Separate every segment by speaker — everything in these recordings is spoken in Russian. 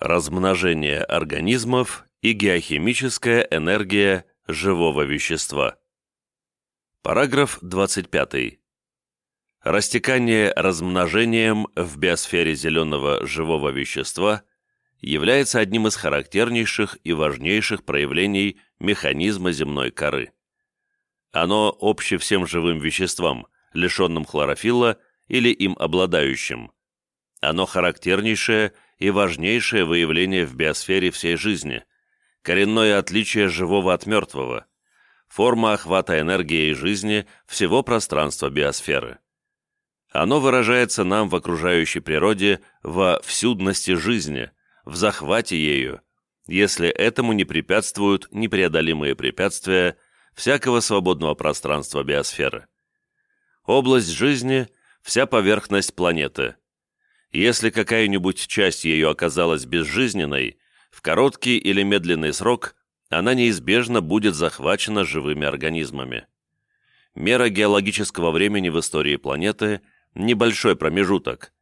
Speaker 1: Размножение организмов и геохимическая энергия живого вещества. Параграф 25. Растекание размножением в биосфере зеленого живого вещества является одним из характернейших и важнейших проявлений механизма земной коры. Оно обще всем живым веществам, лишенным хлорофилла или им обладающим. Оно характернейшее и важнейшее выявление в биосфере всей жизни, коренное отличие живого от мертвого, форма охвата энергии и жизни всего пространства биосферы. Оно выражается нам в окружающей природе во всюдности жизни, в захвате ею, если этому не препятствуют непреодолимые препятствия всякого свободного пространства биосферы. Область жизни – вся поверхность планеты. Если какая-нибудь часть ее оказалась безжизненной, в короткий или медленный срок она неизбежно будет захвачена живыми организмами. Мера геологического времени в истории планеты – небольшой промежуток,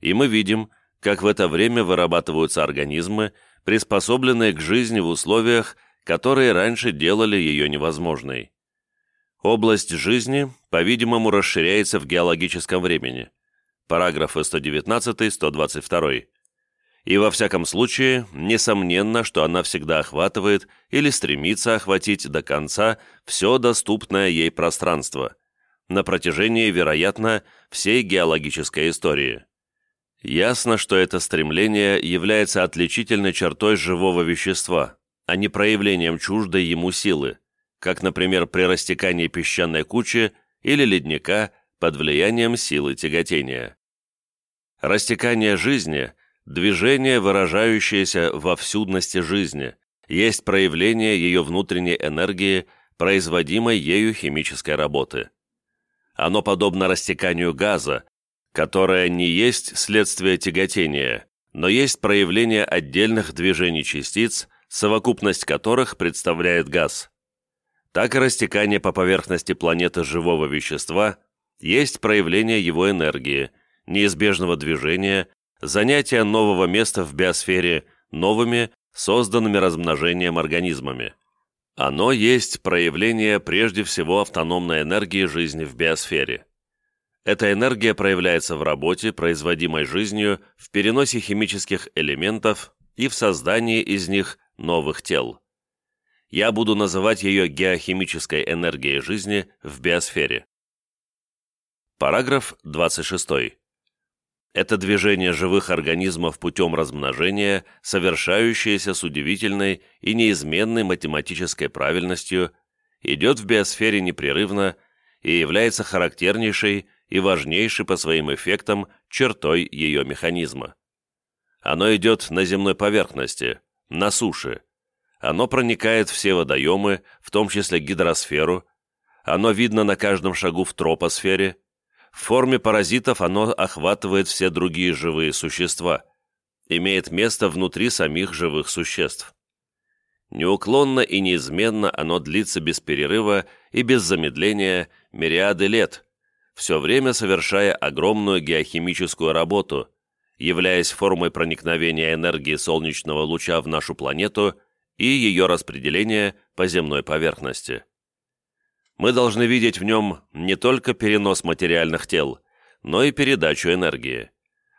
Speaker 1: и мы видим, как в это время вырабатываются организмы, приспособленные к жизни в условиях, которые раньше делали ее невозможной. Область жизни, по-видимому, расширяется в геологическом времени. Параграфы 119-122. И во всяком случае, несомненно, что она всегда охватывает или стремится охватить до конца все доступное ей пространство – на протяжении, вероятно, всей геологической истории. Ясно, что это стремление является отличительной чертой живого вещества, а не проявлением чуждой ему силы, как, например, при растекании песчаной кучи или ледника под влиянием силы тяготения. Растекание жизни – движение, выражающееся во всюдности жизни, есть проявление ее внутренней энергии, производимой ею химической работы. Оно подобно растеканию газа, которое не есть следствие тяготения, но есть проявление отдельных движений частиц, совокупность которых представляет газ. Так и растекание по поверхности планеты живого вещества есть проявление его энергии, неизбежного движения, занятия нового места в биосфере новыми, созданными размножением организмами. Оно есть проявление прежде всего автономной энергии жизни в биосфере. Эта энергия проявляется в работе, производимой жизнью, в переносе химических элементов и в создании из них новых тел. Я буду называть ее геохимической энергией жизни в биосфере. Параграф 26 это движение живых организмов путем размножения, совершающееся с удивительной и неизменной математической правильностью, идет в биосфере непрерывно и является характернейшей и важнейшей по своим эффектам чертой ее механизма. Оно идет на земной поверхности, на суше. Оно проникает все водоемы, в том числе гидросферу. Оно видно на каждом шагу в тропосфере – в форме паразитов оно охватывает все другие живые существа, имеет место внутри самих живых существ. Неуклонно и неизменно оно длится без перерыва и без замедления мириады лет, все время совершая огромную геохимическую работу, являясь формой проникновения энергии солнечного луча в нашу планету и ее распределения по земной поверхности мы должны видеть в нем не только перенос материальных тел, но и передачу энергии.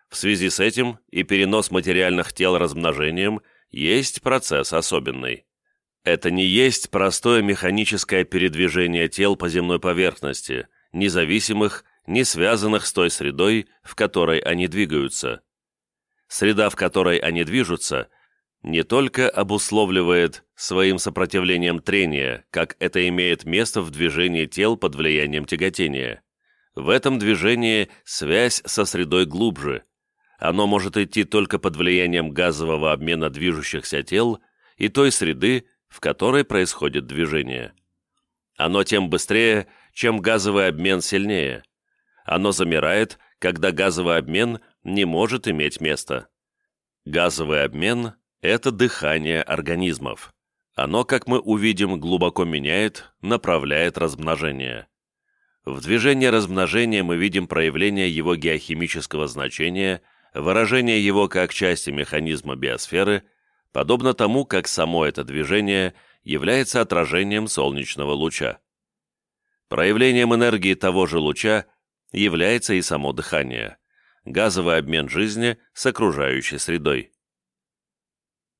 Speaker 1: В связи с этим и перенос материальных тел размножением есть процесс особенный. Это не есть простое механическое передвижение тел по земной поверхности, независимых, не связанных с той средой, в которой они двигаются. Среда, в которой они движутся, не только обусловливает своим сопротивлением трения, как это имеет место в движении тел под влиянием тяготения. В этом движении связь со средой глубже. Оно может идти только под влиянием газового обмена движущихся тел и той среды, в которой происходит движение. Оно тем быстрее, чем газовый обмен сильнее. Оно замирает, когда газовый обмен не может иметь места. Газовый обмен это дыхание организмов. Оно, как мы увидим, глубоко меняет, направляет размножение. В движении размножения мы видим проявление его геохимического значения выражение его как части механизма биосферы, подобно тому, как само это движение является отражением солнечного луча. Проявлением энергии того же луча является и само дыхание, газовый обмен жизни с окружающей средой.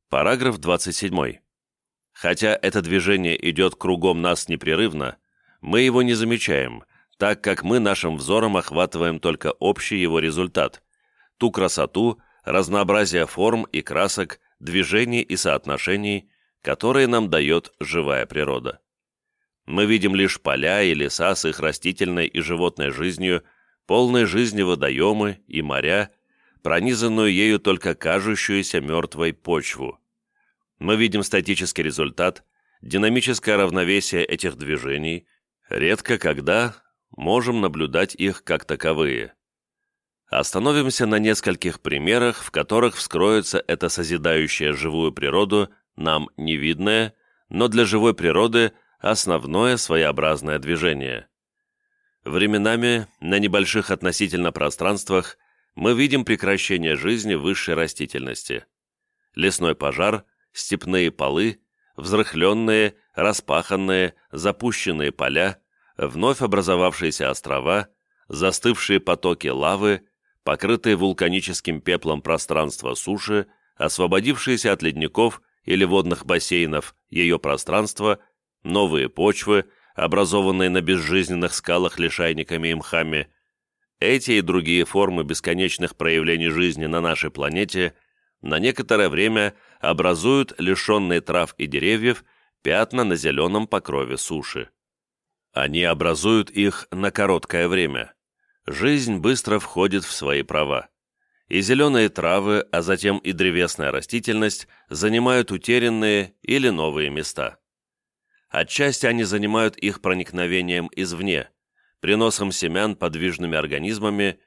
Speaker 1: Параграф 27. Хотя это движение идет кругом нас непрерывно, мы его не замечаем, так как мы нашим взором охватываем только общий его результат, ту красоту, разнообразие форм и красок, движений и соотношений, которые нам дает живая природа. Мы видим лишь поля и леса с их растительной и животной жизнью, полные жизни водоемы и моря, пронизанную ею только кажущуюся мертвой почву. Мы видим статический результат, динамическое равновесие этих движений, редко когда можем наблюдать их как таковые. Остановимся на нескольких примерах, в которых вскроется это созидающее живую природу нам невидное, но для живой природы основное своеобразное движение. Временами на небольших относительно пространствах мы видим прекращение жизни высшей растительности. Лесной пожар, степные полы, взрыхленные, распаханные, запущенные поля, вновь образовавшиеся острова, застывшие потоки лавы, покрытые вулканическим пеплом пространства суши, освободившиеся от ледников или водных бассейнов ее пространство, новые почвы, образованные на безжизненных скалах лишайниками и мхами, эти и другие формы бесконечных проявлений жизни на нашей планете на некоторое время образуют лишенные трав и деревьев пятна на зеленом покрове суши. Они образуют их на короткое время. Жизнь быстро входит в свои права. И зеленые травы, а затем и древесная растительность занимают утерянные или новые места. Отчасти они занимают их проникновением извне, приносом семян подвижными организмами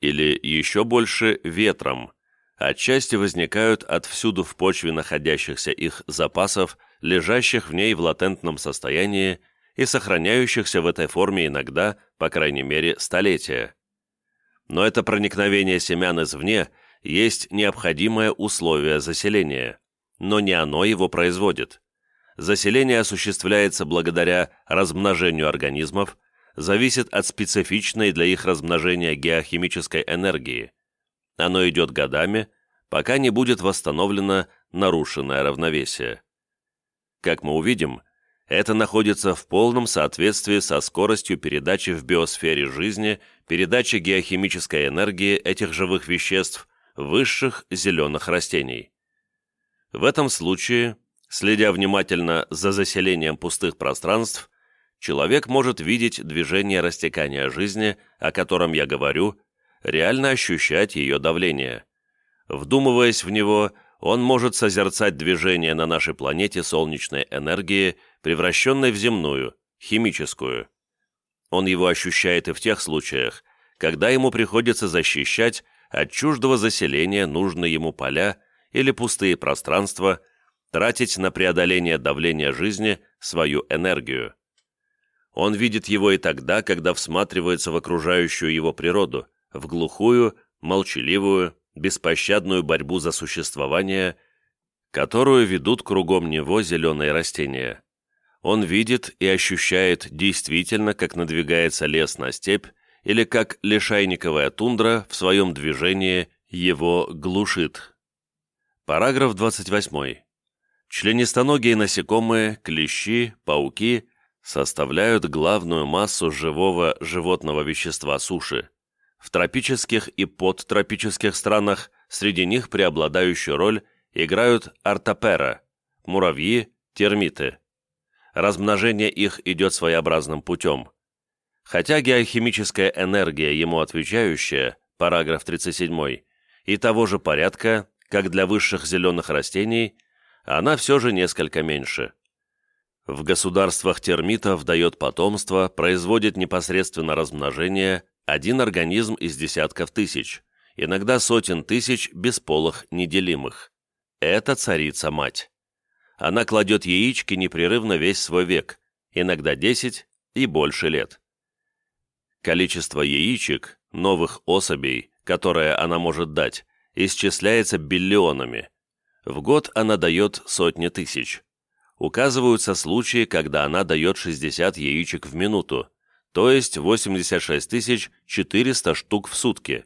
Speaker 1: или, еще больше, ветром. Отчасти возникают отвсюду в почве находящихся их запасов, лежащих в ней в латентном состоянии и сохраняющихся в этой форме иногда, по крайней мере, столетия. Но это проникновение семян извне есть необходимое условие заселения, но не оно его производит. Заселение осуществляется благодаря размножению организмов, зависит от специфичной для их размножения геохимической энергии. Оно идет годами, пока не будет восстановлено нарушенное равновесие. Как мы увидим, это находится в полном соответствии со скоростью передачи в биосфере жизни, передачи геохимической энергии этих живых веществ высших зеленых растений. В этом случае, следя внимательно за заселением пустых пространств, человек может видеть движение растекания жизни, о котором я говорю, реально ощущать ее давление. Вдумываясь в него, он может созерцать движение на нашей планете солнечной энергии – превращенной в земную, химическую. Он его ощущает и в тех случаях, когда ему приходится защищать от чуждого заселения нужные ему поля или пустые пространства, тратить на преодоление давления жизни свою энергию. Он видит его и тогда, когда всматривается в окружающую его природу, в глухую, молчаливую, беспощадную борьбу за существование, которую ведут кругом него зеленые растения он видит и ощущает действительно, как надвигается лес на степь или как лишайниковая тундра в своем движении его глушит. Параграф 28. Членистоногие насекомые, клещи, пауки составляют главную массу живого животного вещества суши. В тропических и подтропических странах среди них преобладающую роль играют ортопера, муравьи, термиты размножение их идет своеобразным путем. Хотя геохимическая энергия ему отвечающая, параграф 37, и того же порядка, как для высших зеленых растений, она все же несколько меньше. В государствах термитов дает потомство, производит непосредственно размножение один организм из десятков тысяч, иногда сотен тысяч бесполых неделимых. Это царица-мать она кладет яички непрерывно весь свой век, иногда 10 и больше лет. Количество яичек, новых особей, которые она может дать, исчисляется биллионами. В год она дает сотни тысяч. Указываются случаи, когда она дает 60 яичек в минуту, то есть 86 400 штук в сутки.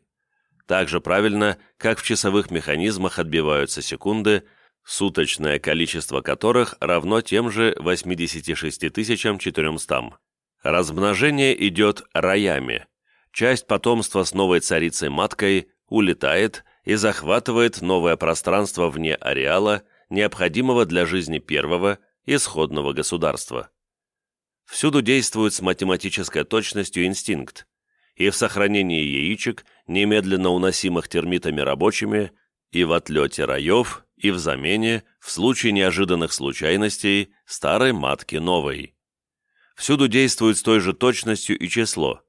Speaker 1: Так же правильно, как в часовых механизмах отбиваются секунды, суточное количество которых равно тем же 86 400. Размножение идет роями. Часть потомства с новой царицей-маткой улетает и захватывает новое пространство вне ареала, необходимого для жизни первого, исходного государства. Всюду действует с математической точностью инстинкт, и в сохранении яичек, немедленно уносимых термитами рабочими, и в отлете раев, и в замене, в случае неожиданных случайностей, старой матки новой. Всюду действует с той же точностью и число.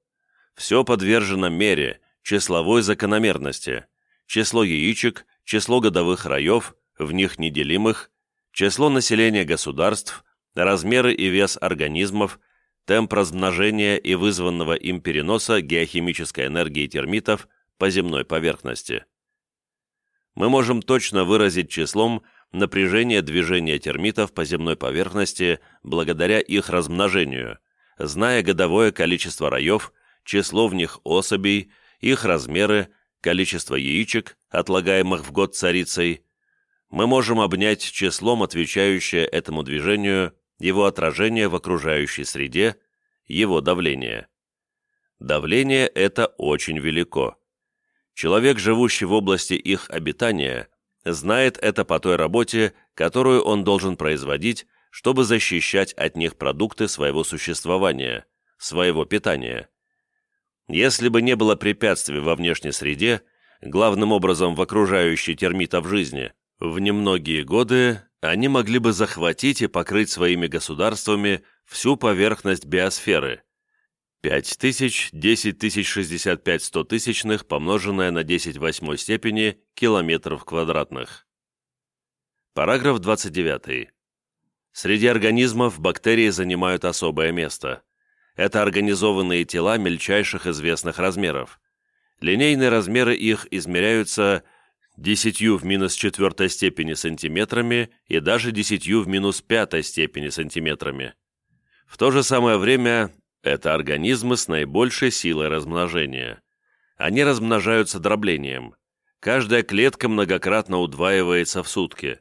Speaker 1: Все подвержено мере, числовой закономерности. Число яичек, число годовых раев, в них неделимых, число населения государств, размеры и вес организмов, темп размножения и вызванного им переноса геохимической энергии термитов по земной поверхности. Мы можем точно выразить числом напряжение движения термитов по земной поверхности благодаря их размножению, зная годовое количество раев, число в них особей, их размеры, количество яичек, отлагаемых в год царицей, мы можем обнять числом, отвечающее этому движению, его отражение в окружающей среде, его давление. Давление это очень велико. Человек, живущий в области их обитания, знает это по той работе, которую он должен производить, чтобы защищать от них продукты своего существования, своего питания. Если бы не было препятствий во внешней среде, главным образом в окружающей термитов жизни, в немногие годы они могли бы захватить и покрыть своими государствами всю поверхность биосферы. 5 тысяч, 10 тысяч 65 стотысячных, помноженное на 10 восьмой степени километров квадратных. Параграф 29. Среди организмов бактерии занимают особое место. Это организованные тела мельчайших известных размеров. Линейные размеры их измеряются десятью в минус четвертой степени сантиметрами и даже десятью в минус пятой степени сантиметрами. В то же самое время это организмы с наибольшей силой размножения. Они размножаются дроблением. Каждая клетка многократно удваивается в сутки.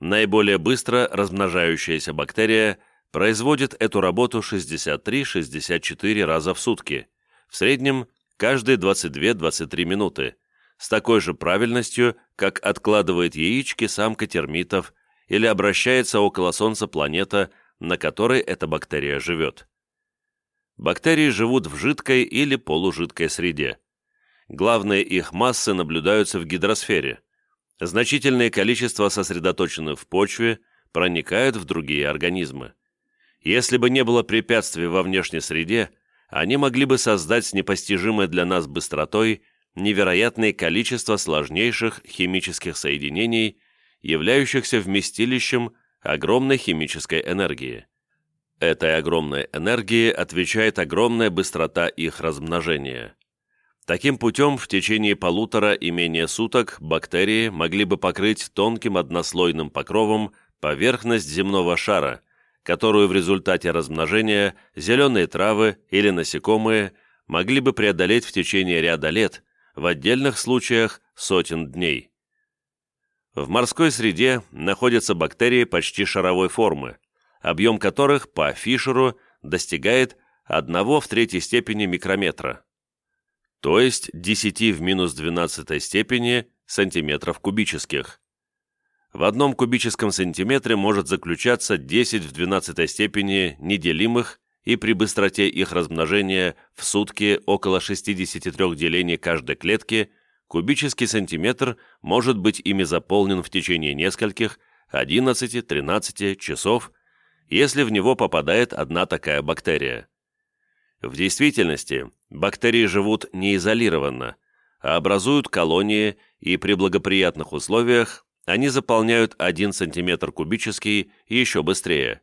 Speaker 1: Наиболее быстро размножающаяся бактерия производит эту работу 63-64 раза в сутки, в среднем каждые 22-23 минуты, с такой же правильностью, как откладывает яички самка термитов или обращается около Солнца планета, на которой эта бактерия живет. Бактерии живут в жидкой или полужидкой среде. Главные их массы наблюдаются в гидросфере. Значительное количество сосредоточенных в почве проникают в другие организмы. Если бы не было препятствий во внешней среде, они могли бы создать с непостижимой для нас быстротой невероятное количество сложнейших химических соединений, являющихся вместилищем огромной химической энергии. Этой огромной энергии отвечает огромная быстрота их размножения. Таким путем в течение полутора и менее суток бактерии могли бы покрыть тонким однослойным покровом поверхность земного шара, которую в результате размножения зеленые травы или насекомые могли бы преодолеть в течение ряда лет, в отдельных случаях сотен дней. В морской среде находятся бактерии почти шаровой формы, объем которых по Фишеру достигает 1 в третьей степени микрометра, то есть 10 в минус 12 степени сантиметров кубических. В одном кубическом сантиметре может заключаться 10 в 12 степени неделимых и при быстроте их размножения в сутки около 63 делений каждой клетки, кубический сантиметр может быть ими заполнен в течение нескольких, 11-13 часов, если в него попадает одна такая бактерия. В действительности бактерии живут не изолированно, а образуют колонии, и при благоприятных условиях они заполняют 1 см кубический еще быстрее.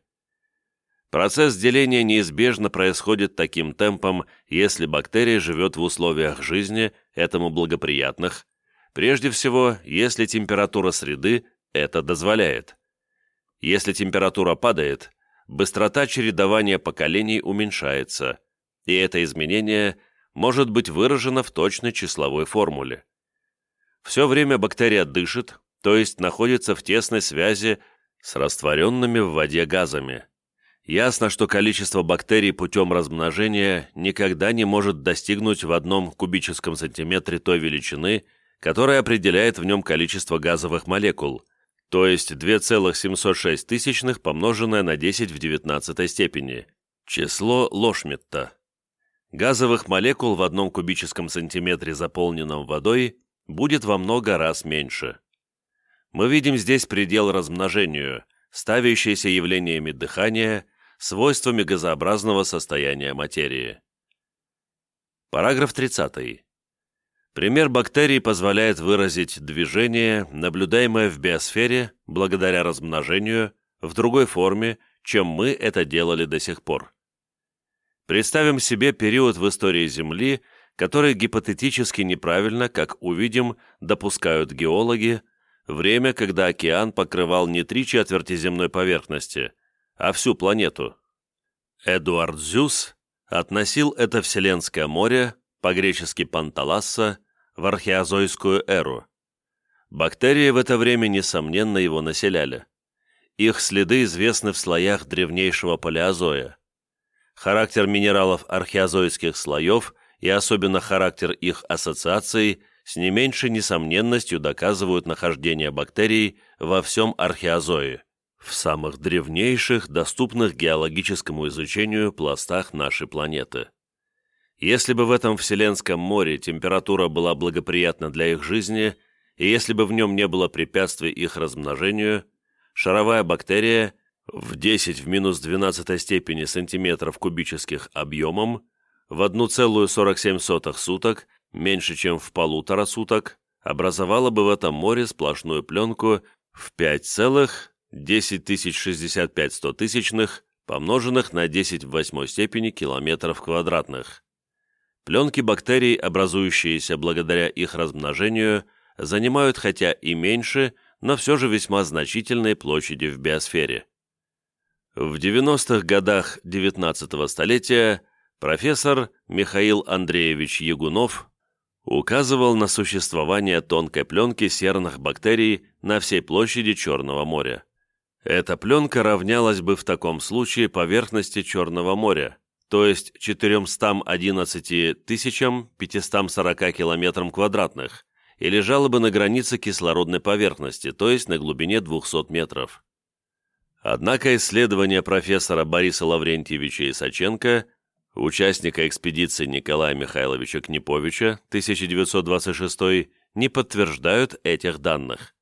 Speaker 1: Процесс деления неизбежно происходит таким темпом, если бактерия живет в условиях жизни, этому благоприятных, Прежде всего, если температура среды это дозволяет. Если температура падает, быстрота чередования поколений уменьшается, и это изменение может быть выражено в точной числовой формуле. Все время бактерия дышит, то есть находится в тесной связи с растворенными в воде газами. Ясно, что количество бактерий путем размножения никогда не может достигнуть в одном кубическом сантиметре той величины, которая определяет в нем количество газовых молекул, то есть 2,706 тысячных помноженное на 10 в 19 степени, число Лошмитта. Газовых молекул в одном кубическом сантиметре, заполненном водой, будет во много раз меньше. Мы видим здесь предел размножению, ставящийся явлениями дыхания, свойствами газообразного состояния материи. Параграф 30. Пример бактерий позволяет выразить движение, наблюдаемое в биосфере, благодаря размножению, в другой форме, чем мы это делали до сих пор. Представим себе период в истории Земли, который гипотетически неправильно, как увидим, допускают геологи, время, когда океан покрывал не три четверти земной поверхности, а всю планету. Эдуард Зюс относил это Вселенское море, по-гречески Панталасса, в археозойскую эру. Бактерии в это время, несомненно, его населяли. Их следы известны в слоях древнейшего палеозоя. Характер минералов археозойских слоев и особенно характер их ассоциаций с не меньшей несомненностью доказывают нахождение бактерий во всем археозое в самых древнейших, доступных геологическому изучению пластах нашей планеты. Если бы в этом Вселенском море температура была благоприятна для их жизни, и если бы в нем не было препятствий их размножению, шаровая бактерия в 10 в минус 12 степени сантиметров кубических объемом в 1,47 суток, меньше чем в полутора суток, образовала бы в этом море сплошную пленку в 5, 10 065 стотысячных, помноженных на 10 в восьмой степени километров квадратных. Пленки бактерий, образующиеся благодаря их размножению, занимают хотя и меньше, но все же весьма значительные площади в биосфере. В 90-х годах XIX столетия профессор Михаил Андреевич Ягунов указывал на существование тонкой пленки серных бактерий на всей площади Черного моря. Эта пленка равнялась бы в таком случае поверхности Черного моря, то есть 411 540 километрам квадратных, и лежала бы на границе кислородной поверхности, то есть на глубине 200 метров. Однако исследования профессора Бориса Лаврентьевича Исаченко, участника экспедиции Николая Михайловича Книповича 1926, не подтверждают этих данных.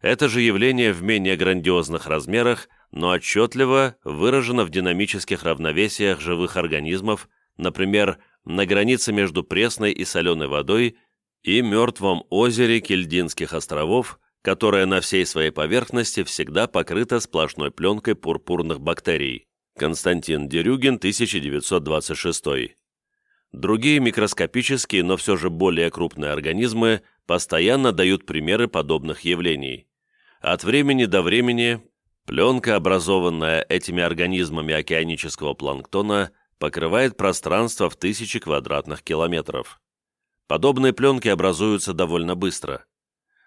Speaker 1: Это же явление в менее грандиозных размерах, но отчетливо выражено в динамических равновесиях живых организмов, например, на границе между пресной и соленой водой и мертвом озере Кельдинских островов, которое на всей своей поверхности всегда покрыто сплошной пленкой пурпурных бактерий. Константин Дерюгин, 1926. Другие микроскопические, но все же более крупные организмы постоянно дают примеры подобных явлений. От времени до времени пленка, образованная этими организмами океанического планктона, покрывает пространство в тысячи квадратных километров. Подобные пленки образуются довольно быстро.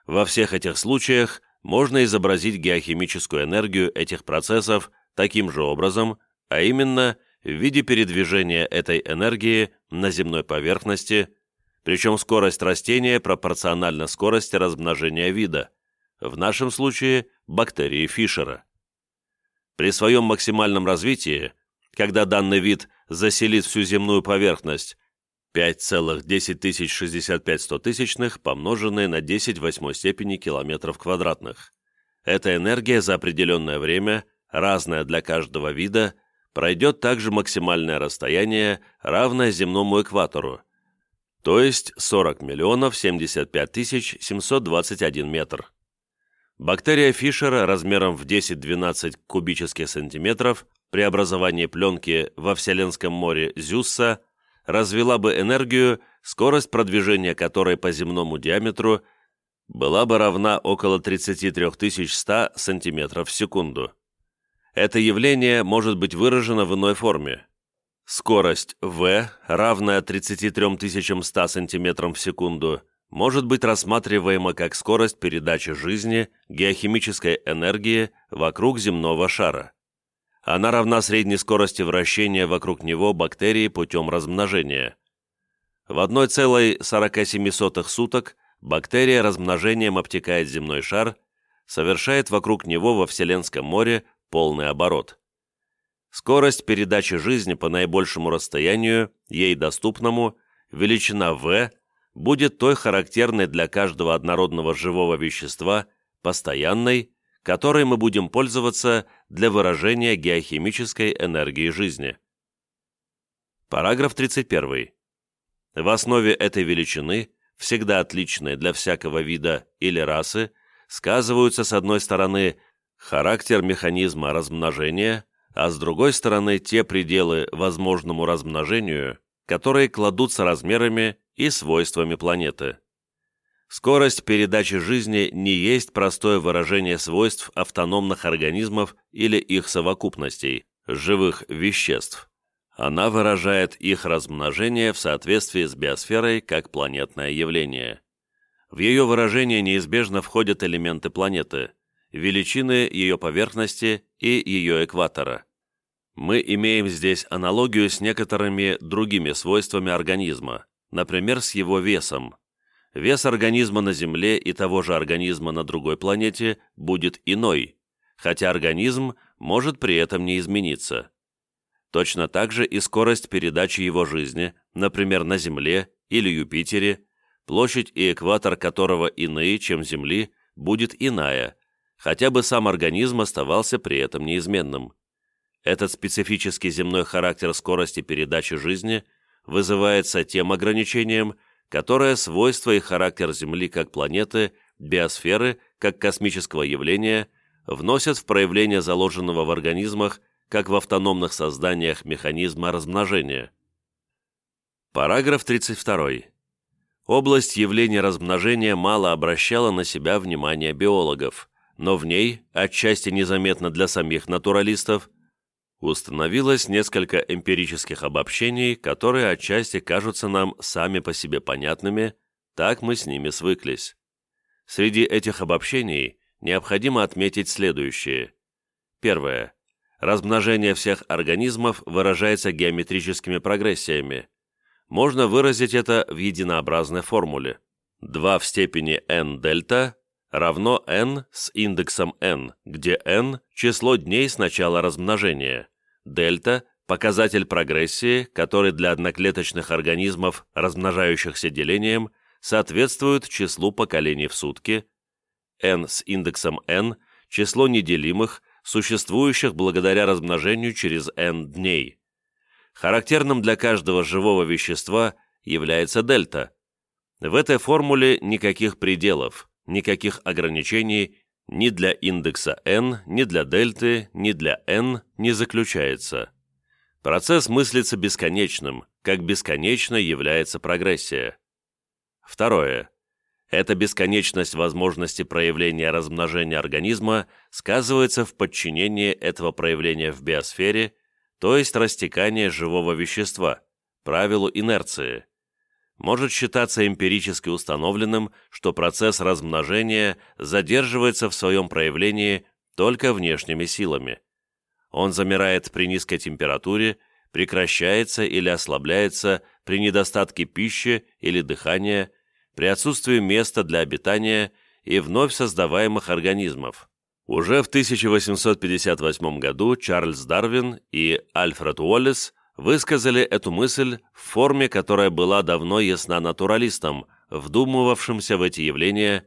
Speaker 1: Во всех этих случаях можно изобразить геохимическую энергию этих процессов таким же образом, а именно в виде передвижения этой энергии на земной поверхности, причем скорость растения пропорциональна скорости размножения вида – в нашем случае бактерии Фишера. При своем максимальном развитии, когда данный вид заселит всю земную поверхность 5,10065 помноженные на 10 в восьмой степени километров квадратных. Эта энергия за определенное время, разная для каждого вида, пройдет также максимальное расстояние, равное земному экватору, то есть 40 миллионов 75 тысяч 721 метр. Бактерия Фишера размером в 10-12 кубических сантиметров при образовании пленки во Вселенском море Зюсса развела бы энергию, скорость продвижения которой по земному диаметру была бы равна около 33 100 см в секунду. Это явление может быть выражено в иной форме. Скорость v, равная 33 100 см в секунду, может быть рассматриваема как скорость передачи жизни, геохимической энергии вокруг земного шара. Она равна средней скорости вращения вокруг него бактерий путем размножения. В 1,47 суток бактерия размножением обтекает земной шар, совершает вокруг него во Вселенском море полный оборот. Скорость передачи жизни по наибольшему расстоянию, ей доступному, величина v, будет той характерной для каждого однородного живого вещества, постоянной, которой мы будем пользоваться для выражения геохимической энергии жизни. Параграф 31. В основе этой величины, всегда отличной для всякого вида или расы, сказываются с одной стороны характер механизма размножения, а с другой стороны те пределы возможному размножению, которые кладутся размерами и свойствами планеты. Скорость передачи жизни не есть простое выражение свойств автономных организмов или их совокупностей, живых веществ. Она выражает их размножение в соответствии с биосферой как планетное явление. В ее выражение неизбежно входят элементы планеты, величины ее поверхности и ее экватора. Мы имеем здесь аналогию с некоторыми другими свойствами организма, например, с его весом. Вес организма на Земле и того же организма на другой планете будет иной, хотя организм может при этом не измениться. Точно так же и скорость передачи его жизни, например, на Земле или Юпитере, площадь и экватор которого иные, чем Земли, будет иная, хотя бы сам организм оставался при этом неизменным. Этот специфический земной характер скорости передачи жизни вызывается тем ограничением, которое свойство и характер Земли как планеты, биосферы как космического явления вносят в проявление заложенного в организмах как в автономных созданиях механизма размножения. Параграф 32. Область явления размножения мало обращала на себя внимание биологов, но в ней, отчасти незаметно для самих натуралистов, установилось несколько эмпирических обобщений, которые отчасти кажутся нам сами по себе понятными, так мы с ними свыклись. Среди этих обобщений необходимо отметить следующее. Первое. Размножение всех организмов выражается геометрическими прогрессиями. Можно выразить это в единообразной формуле. 2 в степени n дельта равно n с индексом n, где n – число дней с начала размножения. Дельта – показатель прогрессии, который для одноклеточных организмов, размножающихся делением, соответствует числу поколений в сутки. n с индексом n – число неделимых, существующих благодаря размножению через n дней. Характерным для каждого живого вещества является дельта. В этой формуле никаких пределов, никаких ограничений ни для индекса n, ни для дельты, ни для n не заключается. Процесс мыслится бесконечным, как бесконечно является прогрессия. Второе. Эта бесконечность возможности проявления размножения организма сказывается в подчинении этого проявления в биосфере, то есть растекания живого вещества, правилу инерции может считаться эмпирически установленным, что процесс размножения задерживается в своем проявлении только внешними силами. Он замирает при низкой температуре, прекращается или ослабляется при недостатке пищи или дыхания, при отсутствии места для обитания и вновь создаваемых организмов. Уже в 1858 году Чарльз Дарвин и Альфред Уоллес высказали эту мысль в форме, которая была давно ясна натуралистам, вдумывавшимся в эти явления,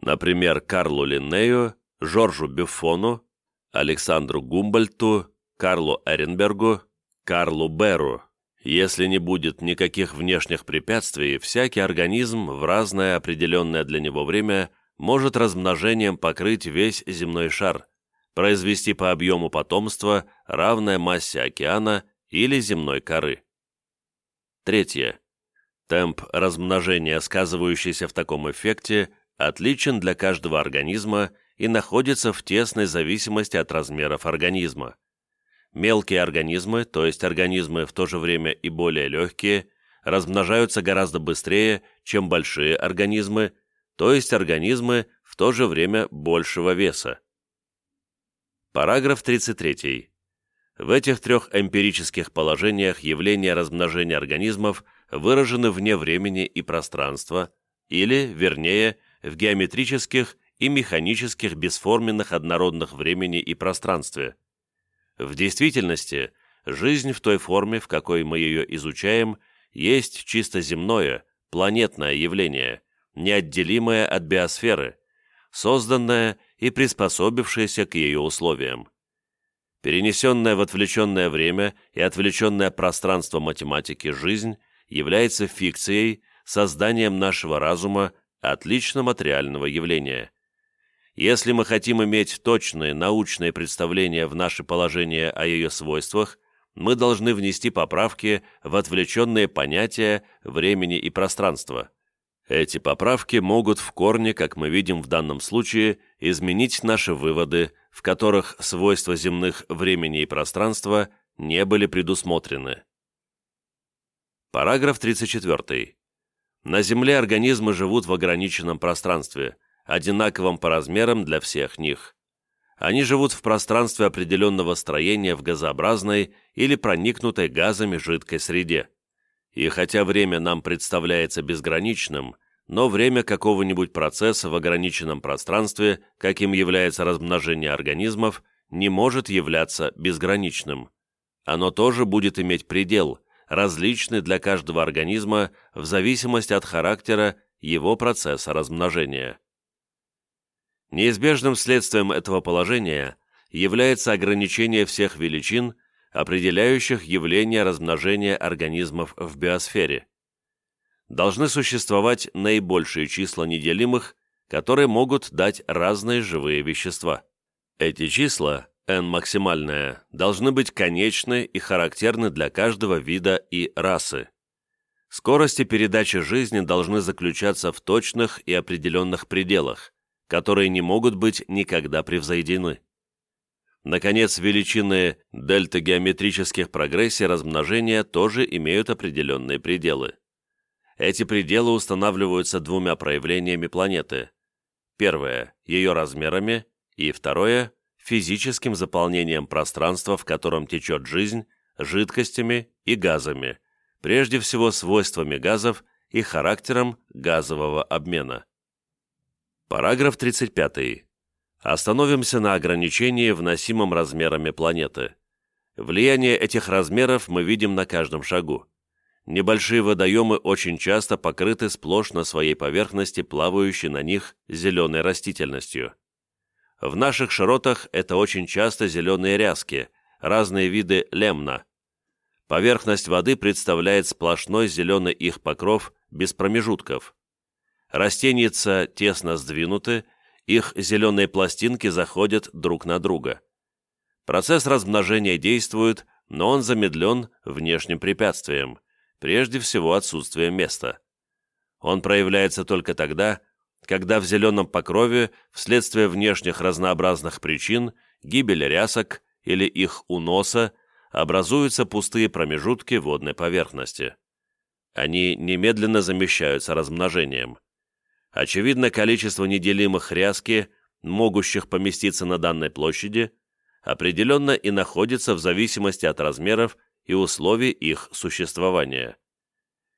Speaker 1: например, Карлу Линнею, Жоржу Бюфону, Александру Гумбольту, Карлу Эренбергу, Карлу Беру. Если не будет никаких внешних препятствий, всякий организм в разное определенное для него время может размножением покрыть весь земной шар, произвести по объему потомства, равное массе океана или земной коры. Третье. Темп размножения, сказывающийся в таком эффекте, отличен для каждого организма и находится в тесной зависимости от размеров организма. Мелкие организмы, то есть организмы в то же время и более легкие, размножаются гораздо быстрее, чем большие организмы, то есть организмы в то же время большего веса. Параграф 33. В этих трех эмпирических положениях явления размножения организмов выражены вне времени и пространства, или, вернее, в геометрических и механических бесформенных однородных времени и пространстве. В действительности, жизнь в той форме, в какой мы ее изучаем, есть чисто земное, планетное явление, неотделимое от биосферы, созданное и приспособившееся к ее условиям. Перенесенная в отвлеченное время и отвлеченное пространство математики жизнь является фикцией, созданием нашего разума, отличным от реального явления. Если мы хотим иметь точные научные представления в наше положение о ее свойствах, мы должны внести поправки в отвлеченные понятия времени и пространства. Эти поправки могут в корне, как мы видим в данном случае, изменить наши выводы, в которых свойства земных времени и пространства не были предусмотрены. Параграф 34. На Земле организмы живут в ограниченном пространстве, одинаковом по размерам для всех них. Они живут в пространстве определенного строения в газообразной или проникнутой газами жидкой среде. И хотя время нам представляется безграничным, но время какого-нибудь процесса в ограниченном пространстве, каким является размножение организмов, не может являться безграничным. Оно тоже будет иметь предел, различный для каждого организма в зависимости от характера его процесса размножения. Неизбежным следствием этого положения является ограничение всех величин, определяющих явление размножения организмов в биосфере. Должны существовать наибольшие числа неделимых, которые могут дать разные живые вещества. Эти числа, n максимальное, должны быть конечны и характерны для каждого вида и расы. Скорости передачи жизни должны заключаться в точных и определенных пределах, которые не могут быть никогда превзойдены. Наконец, величины дельта геометрических прогрессий размножения тоже имеют определенные пределы. Эти пределы устанавливаются двумя проявлениями планеты. Первое – ее размерами, и второе – физическим заполнением пространства, в котором течет жизнь, жидкостями и газами, прежде всего свойствами газов и характером газового обмена. Параграф 35. Остановимся на ограничении, вносимом размерами планеты. Влияние этих размеров мы видим на каждом шагу. Небольшие водоемы очень часто покрыты сплошь на своей поверхности плавающей на них зеленой растительностью. В наших широтах это очень часто зеленые ряски, разные виды лемна. Поверхность воды представляет сплошной зеленый их покров без промежутков. Растеница тесно сдвинуты, их зеленые пластинки заходят друг на друга. Процесс размножения действует, но он замедлен внешним препятствием, прежде всего отсутствием места. Он проявляется только тогда, когда в зеленом покрове вследствие внешних разнообразных причин, гибели рясок или их уноса, образуются пустые промежутки водной поверхности. Они немедленно замещаются размножением. Очевидно, количество неделимых ряски, могущих поместиться на данной площади, определенно и находится в зависимости от размеров и условий их существования.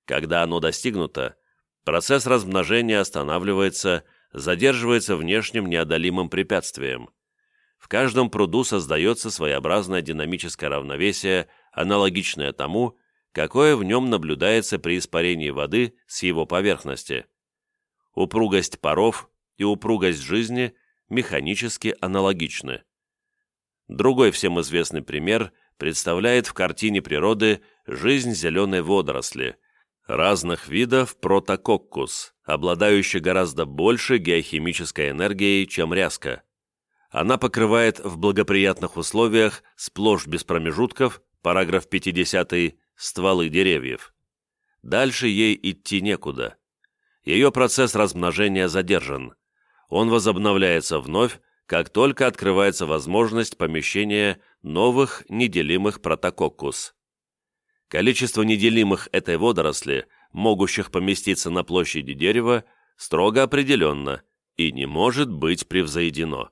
Speaker 1: Когда оно достигнуто, процесс размножения останавливается, задерживается внешним неодолимым препятствием. В каждом пруду создается своеобразное динамическое равновесие, аналогичное тому, какое в нем наблюдается при испарении воды с его поверхности упругость паров и упругость жизни механически аналогичны. Другой всем известный пример представляет в картине природы жизнь зеленой водоросли, разных видов протококкус, обладающей гораздо больше геохимической энергией, чем ряска. Она покрывает в благоприятных условиях сплошь без промежутков, параграф 50, стволы деревьев. Дальше ей идти некуда ее процесс размножения задержан. Он возобновляется вновь, как только открывается возможность помещения новых неделимых протококкус. Количество неделимых этой водоросли, могущих поместиться на площади дерева, строго определенно и не может быть превзойдено.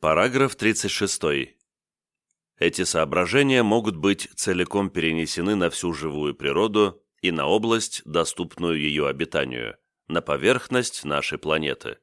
Speaker 1: Параграф 36. Эти соображения могут быть целиком перенесены на всю живую природу и на область, доступную ее обитанию, на поверхность нашей планеты.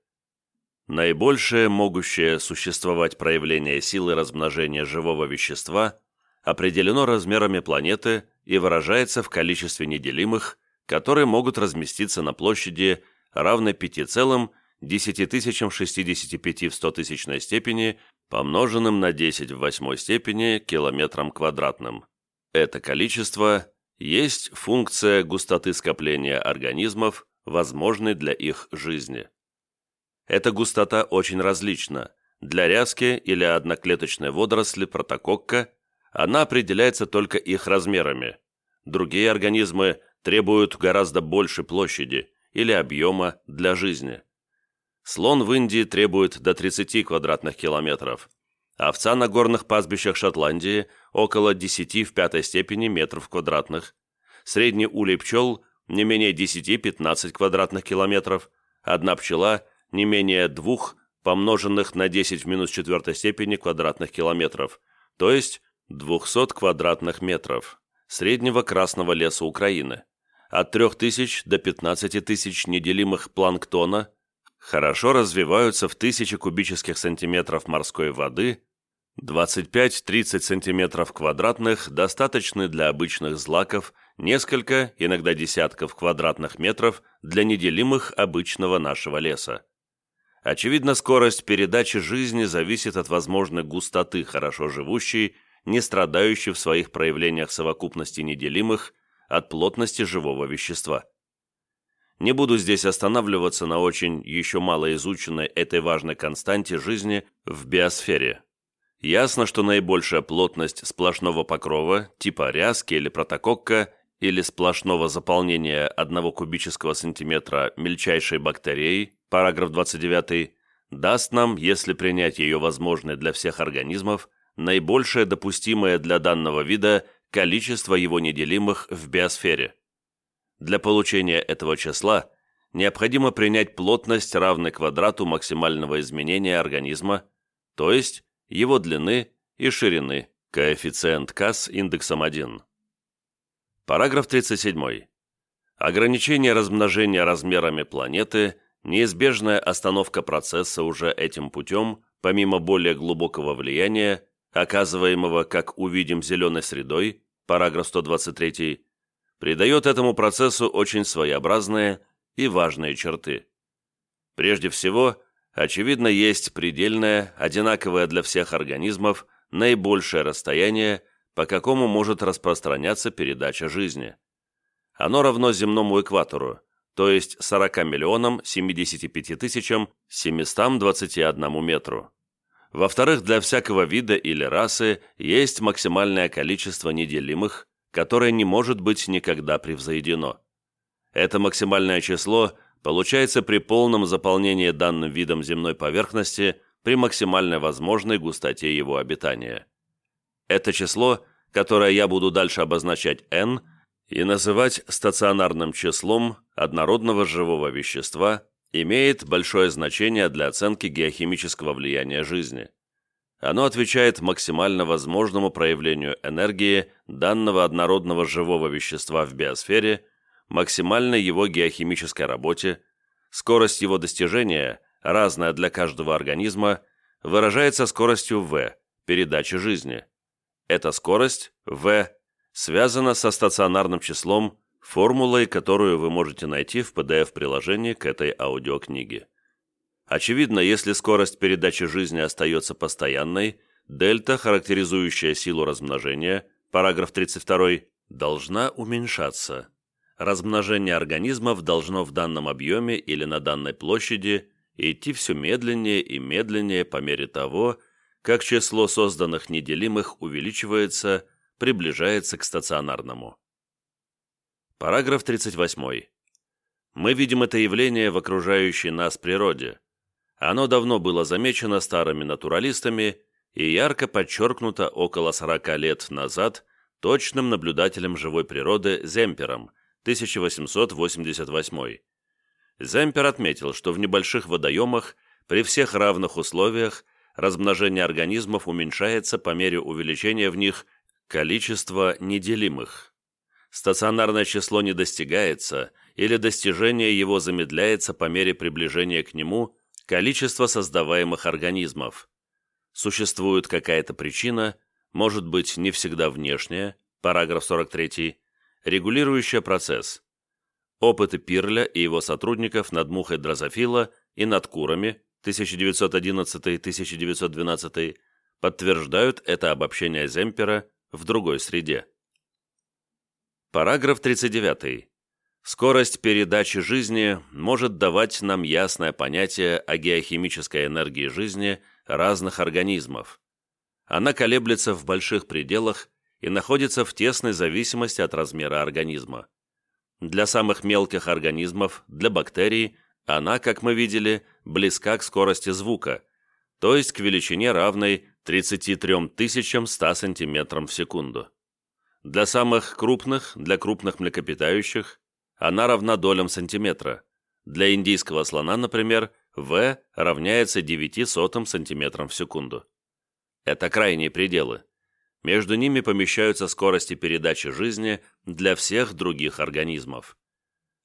Speaker 1: Наибольшее могущее существовать проявление силы размножения живого вещества определено размерами планеты и выражается в количестве неделимых, которые могут разместиться на площади, равной 5,10065 в 100 тысячной степени, помноженным на 10 в восьмой степени километрам квадратным. Это количество есть функция густоты скопления организмов, возможной для их жизни. Эта густота очень различна. Для ряски или одноклеточной водоросли протококка она определяется только их размерами. Другие организмы требуют гораздо больше площади или объема для жизни. Слон в Индии требует до 30 квадратных километров, овца на горных пастбищах Шотландии около 10 в пятой степени метров квадратных, средний улей пчел не менее 10-15 квадратных километров, одна пчела не менее двух помноженных на 10 в минус четвертой степени квадратных километров, то есть 200 квадратных метров среднего красного леса Украины, от 3000 до 15 тысяч неделимых планктона, хорошо развиваются в тысячи кубических сантиметров морской воды, 25-30 сантиметров квадратных достаточны для обычных злаков, несколько, иногда десятков квадратных метров для неделимых обычного нашего леса. Очевидно, скорость передачи жизни зависит от возможной густоты хорошо живущей, не страдающей в своих проявлениях совокупности неделимых, от плотности живого вещества. Не буду здесь останавливаться на очень еще мало изученной этой важной константе жизни в биосфере. Ясно, что наибольшая плотность сплошного покрова, типа ряски или протококка, или сплошного заполнения одного кубического сантиметра мельчайшей бактерией, параграф 29, даст нам, если принять ее возможной для всех организмов, наибольшее допустимое для данного вида количество его неделимых в биосфере. Для получения этого числа необходимо принять плотность, равной квадрату максимального изменения организма, то есть его длины и ширины, коэффициент КАС индексом 1. Параграф 37. Ограничение размножения размерами планеты, неизбежная остановка процесса уже этим путем, помимо более глубокого влияния, оказываемого, как увидим, зеленой средой, параграф 123, придает этому процессу очень своеобразные и важные черты. Прежде всего, очевидно, есть предельное, одинаковое для всех организмов, наибольшее расстояние, по какому может распространяться передача жизни. Оно равно земному экватору, то есть 40 миллионам 75 тысячам 721 метру. Во-вторых, для всякого вида или расы есть максимальное количество неделимых, которое не может быть никогда превзойдено. Это максимальное число получается при полном заполнении данным видом земной поверхности при максимальной возможной густоте его обитания. Это число, которое я буду дальше обозначать n и называть стационарным числом однородного живого вещества, имеет большое значение для оценки геохимического влияния жизни. Оно отвечает максимально возможному проявлению энергии данного однородного живого вещества в биосфере, максимальной его геохимической работе, скорость его достижения, разная для каждого организма, выражается скоростью v, передачи жизни. Эта скорость, v, связана со стационарным числом формулой, которую вы можете найти в PDF-приложении к этой аудиокниге. Очевидно, если скорость передачи жизни остается постоянной, дельта, характеризующая силу размножения, параграф 32, должна уменьшаться. Размножение организмов должно в данном объеме или на данной площади идти все медленнее и медленнее по мере того, как число созданных неделимых увеличивается, приближается к стационарному. Параграф 38. Мы видим это явление в окружающей нас природе. Оно давно было замечено старыми натуралистами и ярко подчеркнуто около 40 лет назад точным наблюдателем живой природы Земпером, 1888. Земпер отметил, что в небольших водоемах при всех равных условиях размножение организмов уменьшается по мере увеличения в них количества неделимых. Стационарное число не достигается, или достижение его замедляется по мере приближения к нему количества создаваемых организмов. Существует какая-то причина, может быть не всегда внешняя, параграф 43, регулирующая процесс. Опыты Пирля и его сотрудников над мухой дрозофила и над курами 1911-1912 подтверждают это обобщение Земпера в другой среде. Параграф 39. Скорость передачи жизни может давать нам ясное понятие о геохимической энергии жизни разных организмов. Она колеблется в больших пределах и находится в тесной зависимости от размера организма. Для самых мелких организмов, для бактерий, она, как мы видели, близка к скорости звука, то есть к величине равной 33 100 см в секунду. Для самых крупных, для крупных млекопитающих, она равна долям сантиметра. Для индийского слона, например, v равняется 9 сотым сантиметрам в секунду. Это крайние пределы. Между ними помещаются скорости передачи жизни для всех других организмов.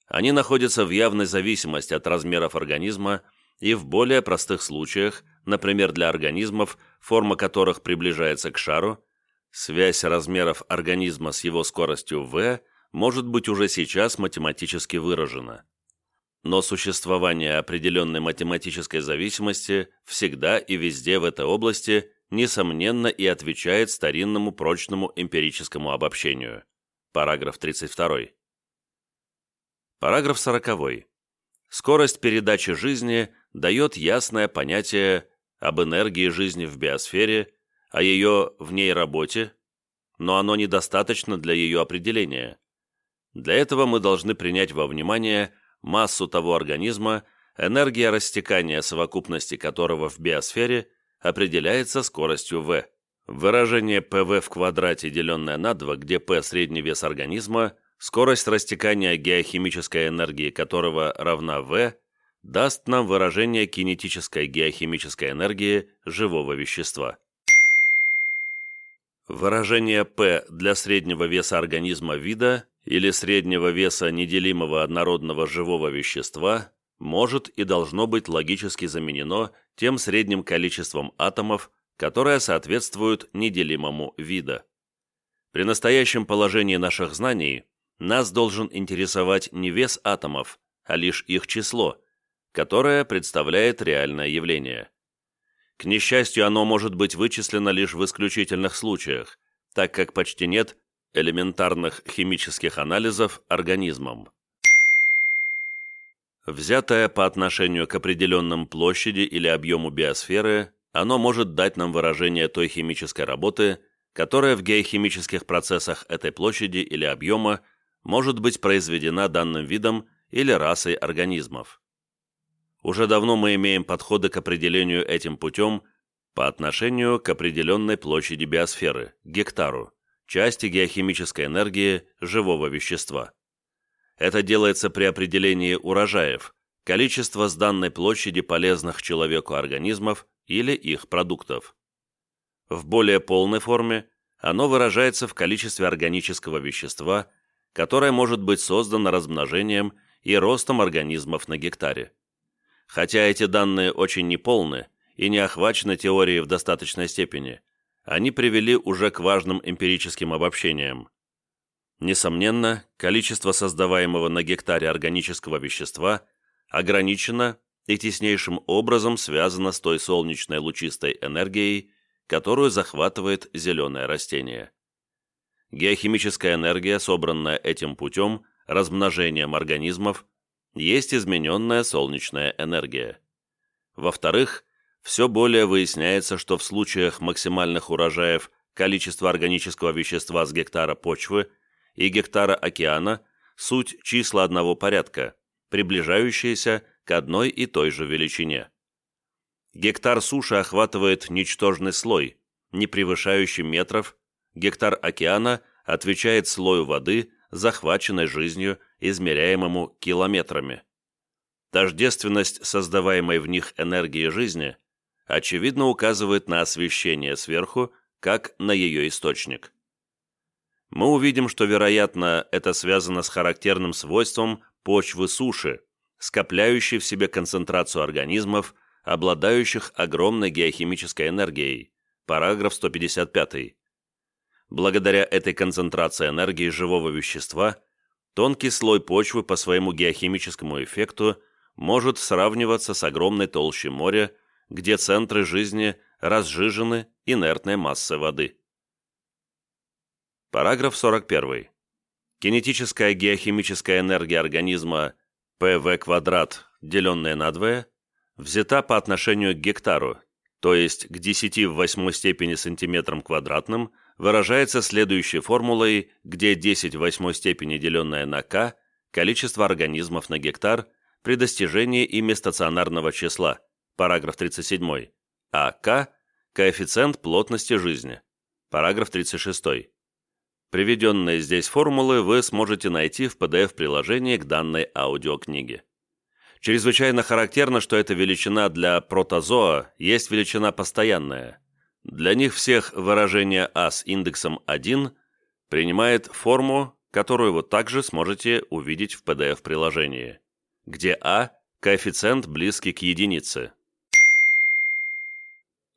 Speaker 1: Они находятся в явной зависимости от размеров организма и в более простых случаях, например, для организмов, форма которых приближается к шару, связь размеров организма с его скоростью v может быть уже сейчас математически выражена. Но существование определенной математической зависимости всегда и везде в этой области несомненно и отвечает старинному прочному эмпирическому обобщению. Параграф 32. Параграф 40. Скорость передачи жизни дает ясное понятие об энергии жизни в биосфере, о ее в ней работе, но оно недостаточно для ее определения. Для этого мы должны принять во внимание массу того организма, энергия растекания совокупности которого в биосфере определяется скоростью v. Выражение ПВ в квадрате, деленное на 2, где P – средний вес организма, скорость растекания геохимической энергии которого равна v, даст нам выражение кинетической геохимической энергии живого вещества. Выражение P для среднего веса организма вида или среднего веса неделимого однородного живого вещества может и должно быть логически заменено тем средним количеством атомов, которое соответствует неделимому вида. При настоящем положении наших знаний нас должен интересовать не вес атомов, а лишь их число, которое представляет реальное явление. К несчастью, оно может быть вычислено лишь в исключительных случаях, так как почти нет элементарных химических анализов организмам. Взятое по отношению к определенным площади или объему биосферы, оно может дать нам выражение той химической работы, которая в геохимических процессах этой площади или объема может быть произведена данным видом или расой организмов. Уже давно мы имеем подходы к определению этим путем по отношению к определенной площади биосферы, гектару, части геохимической энергии живого вещества. Это делается при определении урожаев, количества с данной площади полезных человеку организмов или их продуктов. В более полной форме оно выражается в количестве органического вещества, которое может быть создано размножением и ростом организмов на гектаре. Хотя эти данные очень неполны и не охвачены теорией в достаточной степени, они привели уже к важным эмпирическим обобщениям. Несомненно, количество создаваемого на гектаре органического вещества ограничено и теснейшим образом связано с той солнечной лучистой энергией, которую захватывает зеленое растение. Геохимическая энергия, собранная этим путем, размножением организмов, есть измененная солнечная энергия. Во-вторых, все более выясняется, что в случаях максимальных урожаев количество органического вещества с гектара почвы – и гектара океана суть числа одного порядка, приближающиеся к одной и той же величине. Гектар суши охватывает ничтожный слой, не превышающий метров, гектар океана отвечает слою воды, захваченной жизнью, измеряемому километрами. Тождественность создаваемой в них энергии жизни очевидно указывает на освещение сверху, как на ее источник. Мы увидим, что, вероятно, это связано с характерным свойством почвы суши, скопляющей в себе концентрацию организмов, обладающих огромной геохимической энергией, параграф 155. Благодаря этой концентрации энергии живого вещества, тонкий слой почвы по своему геохимическому эффекту может сравниваться с огромной толщей моря, где центры жизни разжижены инертной массой воды. Параграф 41. Кинетическая геохимическая энергия организма ПВ квадрат, деленное на 2, взята по отношению к гектару, то есть к 10 в 8 степени сантиметрам квадратным, выражается следующей формулой, где 10 в 8 степени деленное на k – количество организмов на гектар при достижении ими стационарного числа, параграф 37, а k – коэффициент плотности жизни, параграф 36. Приведенные здесь формулы вы сможете найти в PDF-приложении к данной аудиокниге. Чрезвычайно характерно, что эта величина для протозоа есть величина постоянная. Для них всех выражение А с индексом 1 принимает форму, которую вы также сможете увидеть в PDF-приложении, где А – коэффициент близкий к единице.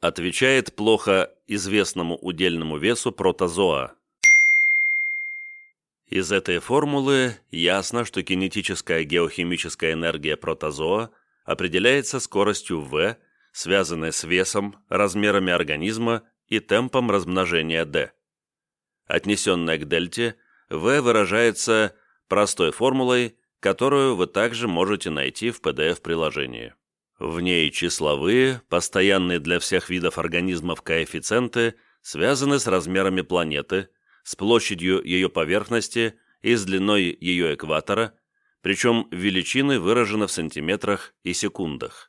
Speaker 1: Отвечает плохо известному удельному весу протозоа. Из этой формулы ясно, что кинетическая геохимическая энергия протозоа определяется скоростью v, связанной с весом, размерами организма и темпом размножения d. Отнесенная к дельте, v выражается простой формулой, которую вы также можете найти в PDF-приложении. В ней числовые, постоянные для всех видов организмов коэффициенты связаны с размерами планеты – с площадью ее поверхности и с длиной ее экватора, причем величины выражены в сантиметрах и секундах.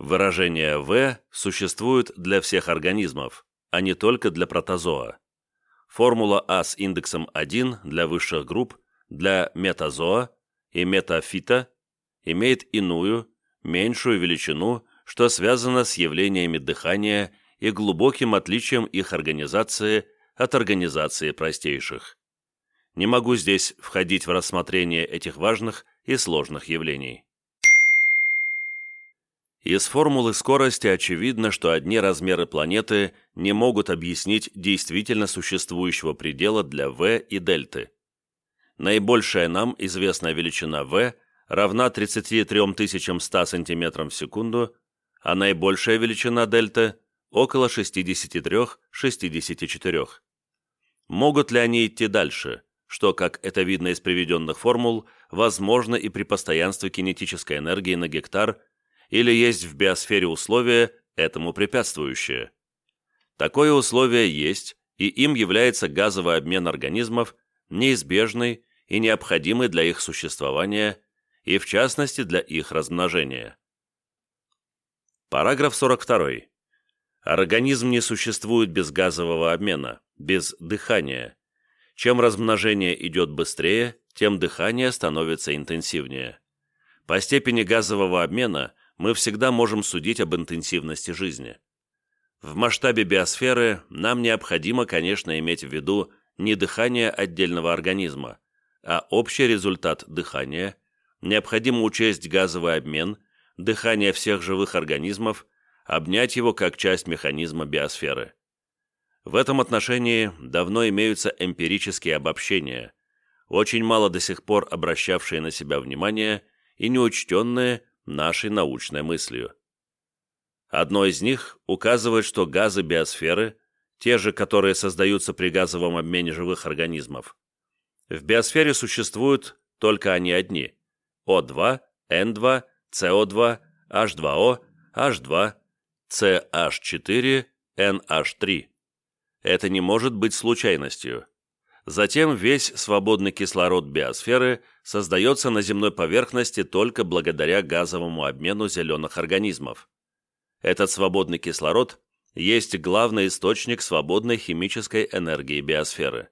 Speaker 1: Выражение V существует для всех организмов, а не только для протозоа. Формула А с индексом 1 для высших групп, для метазоа и метафита имеет иную, меньшую величину, что связано с явлениями дыхания и глубоким отличием их организации от организации простейших. Не могу здесь входить в рассмотрение этих важных и сложных явлений. Из формулы скорости очевидно, что одни размеры планеты не могут объяснить действительно существующего предела для v и дельты. Наибольшая нам известная величина v равна 33 100 см в секунду, а наибольшая величина дельты около 63-64. Могут ли они идти дальше, что, как это видно из приведенных формул, возможно и при постоянстве кинетической энергии на гектар, или есть в биосфере условия, этому препятствующие? Такое условие есть, и им является газовый обмен организмов, неизбежный и необходимый для их существования, и в частности для их размножения. Параграф 42. Организм не существует без газового обмена, без дыхания. Чем размножение идет быстрее, тем дыхание становится интенсивнее. По степени газового обмена мы всегда можем судить об интенсивности жизни. В масштабе биосферы нам необходимо, конечно, иметь в виду не дыхание отдельного организма, а общий результат дыхания, необходимо учесть газовый обмен, дыхание всех живых организмов обнять его как часть механизма биосферы. В этом отношении давно имеются эмпирические обобщения, очень мало до сих пор обращавшие на себя внимание и неучтенные нашей научной мыслью. Одно из них указывает, что газы биосферы, те же, которые создаются при газовом обмене живых организмов, в биосфере существуют только они одни – О2, N2, CO2, H2O, H2, CH4NH3. Это не может быть случайностью. Затем весь свободный кислород биосферы создается на земной поверхности только благодаря газовому обмену зеленых организмов. Этот свободный кислород есть главный источник свободной химической энергии биосферы.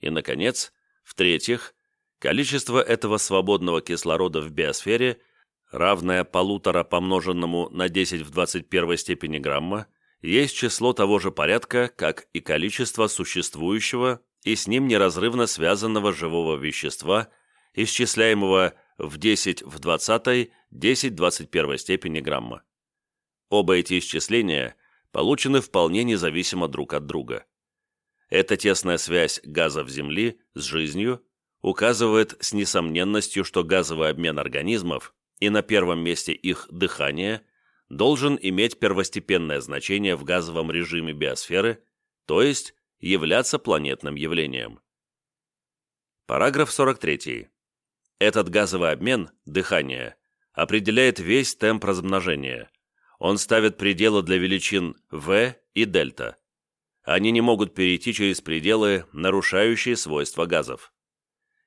Speaker 1: И, наконец, в-третьих, количество этого свободного кислорода в биосфере, равное полутора помноженному на 10 в 21 степени грамма, есть число того же порядка, как и количество существующего и с ним неразрывно связанного живого вещества, исчисляемого в 10 в 20 10 в 21 степени грамма. Оба эти исчисления получены вполне независимо друг от друга. Эта тесная связь газов Земли с жизнью указывает с несомненностью, что газовый обмен организмов и на первом месте их дыхание должен иметь первостепенное значение в газовом режиме биосферы, то есть являться планетным явлением. Параграф 43. Этот газовый обмен, дыхание, определяет весь темп размножения. Он ставит пределы для величин v и дельта. Они не могут перейти через пределы, нарушающие свойства газов.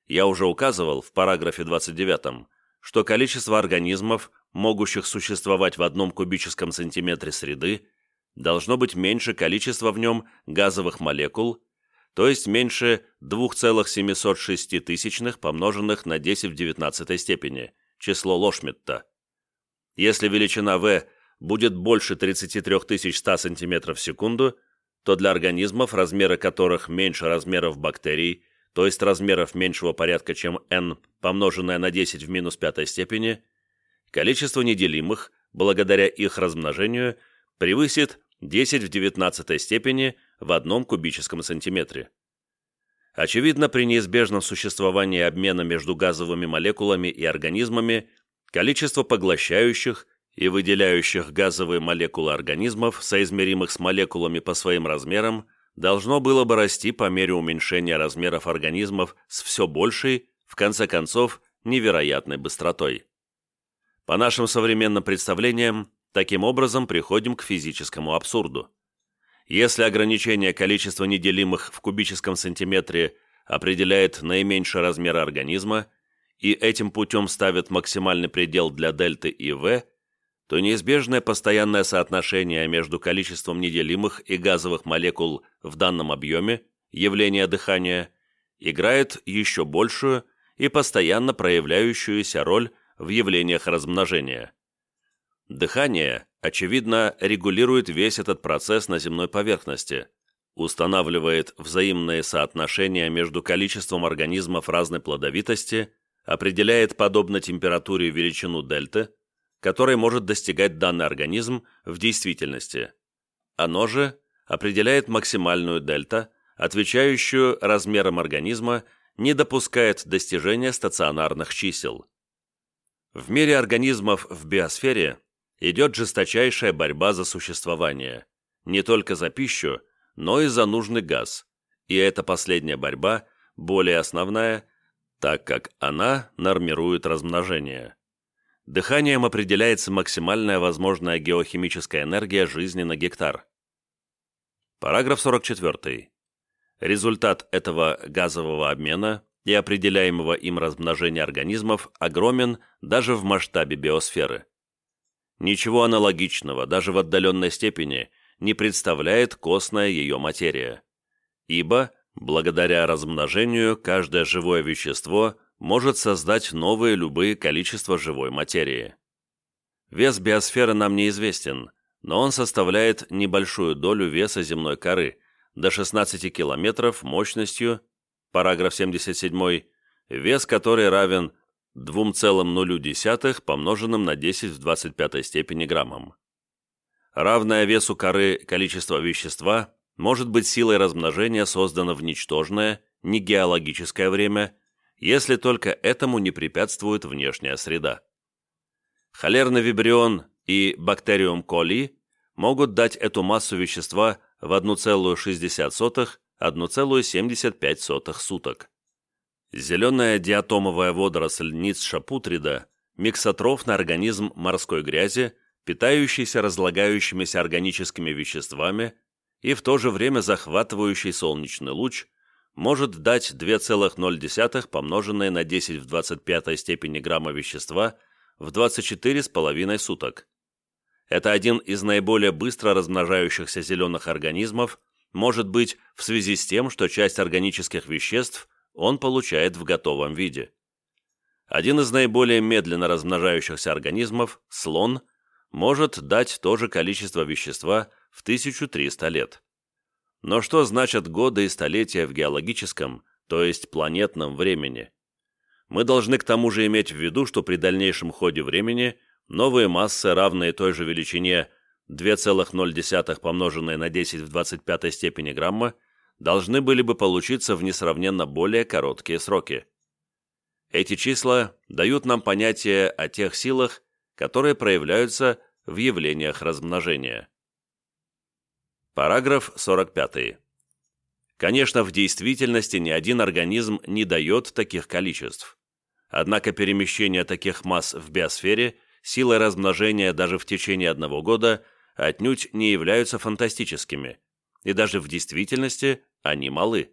Speaker 1: Я уже указывал в параграфе 29, что количество организмов, могущих существовать в одном кубическом сантиметре среды, должно быть меньше количества в нем газовых молекул, то есть меньше 2,706 тысячных помноженных на 10 в 19 степени, число Лошмитта. Если величина v будет больше 33 100 см в секунду, то для организмов, размеры которых меньше размеров бактерий, то есть размеров меньшего порядка, чем n, помноженное на 10 в минус пятой степени, количество неделимых, благодаря их размножению, превысит 10 в 19 степени в одном кубическом сантиметре. Очевидно, при неизбежном существовании обмена между газовыми молекулами и организмами количество поглощающих и выделяющих газовые молекулы организмов, соизмеримых с молекулами по своим размерам, должно было бы расти по мере уменьшения размеров организмов с все большей, в конце концов, невероятной быстротой. По нашим современным представлениям, Таким образом, приходим к физическому абсурду. Если ограничение количества неделимых в кубическом сантиметре определяет наименьший размер организма и этим путем ставит максимальный предел для дельты и v, то неизбежное постоянное соотношение между количеством неделимых и газовых молекул в данном объеме, явление дыхания, играет еще большую и постоянно проявляющуюся роль в явлениях размножения. Дыхание, очевидно, регулирует весь этот процесс на земной поверхности, устанавливает взаимные соотношения между количеством организмов разной плодовитости, определяет подобно температуре величину дельты, которой может достигать данный организм в действительности. Оно же определяет максимальную дельта, отвечающую размерам организма, не допускает достижения стационарных чисел. В мире организмов в биосфере идет жесточайшая борьба за существование, не только за пищу, но и за нужный газ, и эта последняя борьба более основная, так как она нормирует размножение. Дыханием определяется максимальная возможная геохимическая энергия жизни на гектар. Параграф 44. Результат этого газового обмена и определяемого им размножения организмов огромен даже в масштабе биосферы. Ничего аналогичного, даже в отдаленной степени, не представляет костная ее материя. Ибо, благодаря размножению, каждое живое вещество может создать новые любые количества живой материи. Вес биосферы нам неизвестен, но он составляет небольшую долю веса земной коры, до 16 километров мощностью, параграф 77, вес которой равен 2,0 помноженным на 10 в 25 степени граммом. Равное весу коры количество вещества может быть силой размножения создано в ничтожное, не геологическое время, если только этому не препятствует внешняя среда. Холерный вибрион и бактериум коли могут дать эту массу вещества в 1,60-1,75 суток. Зеленая диатомовая водоросль ниц шапутрида – миксотрофный организм морской грязи, питающийся разлагающимися органическими веществами и в то же время захватывающий солнечный луч, может дать 2,0 помноженное на 10 в 25 степени грамма вещества в 24,5 суток. Это один из наиболее быстро размножающихся зеленых организмов, может быть в связи с тем, что часть органических веществ он получает в готовом виде. Один из наиболее медленно размножающихся организмов, слон, может дать то же количество вещества в 1300 лет. Но что значат годы и столетия в геологическом, то есть планетном времени? Мы должны к тому же иметь в виду, что при дальнейшем ходе времени новые массы, равные той же величине 2,0 помноженное на 10 в 25 степени грамма, должны были бы получиться в несравненно более короткие сроки. Эти числа дают нам понятие о тех силах, которые проявляются в явлениях размножения. Параграф 45. Конечно, в действительности ни один организм не дает таких количеств. Однако перемещение таких масс в биосфере силой размножения даже в течение одного года отнюдь не являются фантастическими, и даже в действительности они малы.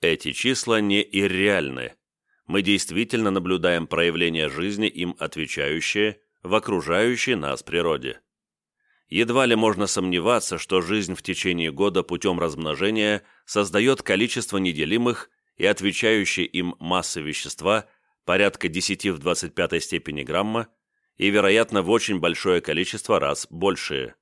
Speaker 1: Эти числа не ирреальны. Мы действительно наблюдаем проявление жизни, им отвечающее, в окружающей нас природе едва ли можно сомневаться, что жизнь в течение года путем размножения создает количество неделимых и отвечающие им массы вещества порядка 10 в 25 степени грамма и, вероятно, в очень большое количество раз большие.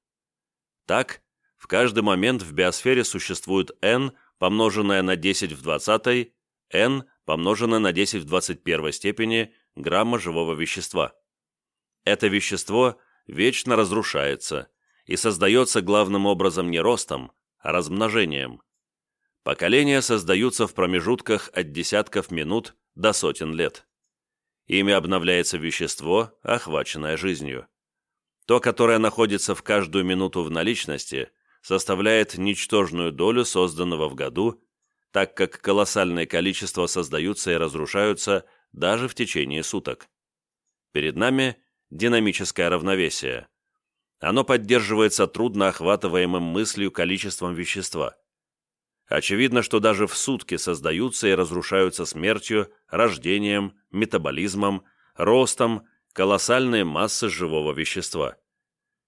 Speaker 1: Так, в каждый момент в биосфере существует n, помноженное на 10 в 20, n, помноженное на 10 в 21 степени грамма живого вещества. Это вещество вечно разрушается, и создается главным образом не ростом, а размножением. Поколения создаются в промежутках от десятков минут до сотен лет. Ими обновляется вещество, охваченное жизнью. То, которое находится в каждую минуту в наличности, составляет ничтожную долю созданного в году, так как колоссальное количество создаются и разрушаются даже в течение суток. Перед нами динамическое равновесие – оно поддерживается трудно охватываемым мыслью количеством вещества. Очевидно, что даже в сутки создаются и разрушаются смертью, рождением, метаболизмом, ростом колоссальные массы живого вещества.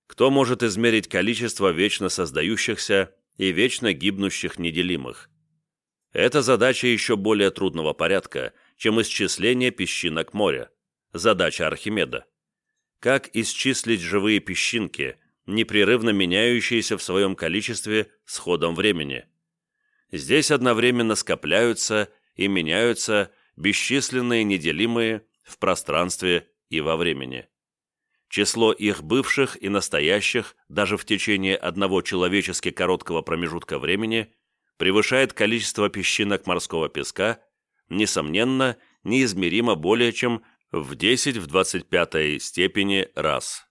Speaker 1: Кто может измерить количество вечно создающихся и вечно гибнущих неделимых? Это задача еще более трудного порядка, чем исчисление песчинок моря, задача Архимеда как исчислить живые песчинки, непрерывно меняющиеся в своем количестве с ходом времени. Здесь одновременно скопляются и меняются бесчисленные неделимые в пространстве и во времени. Число их бывших и настоящих даже в течение одного человечески короткого промежутка времени превышает количество песчинок морского песка, несомненно, неизмеримо более чем в 10 в 25 степени раз.